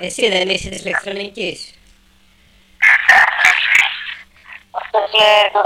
Εσύ δεν είσαι της ηλεκτρονικής. Αυτό και το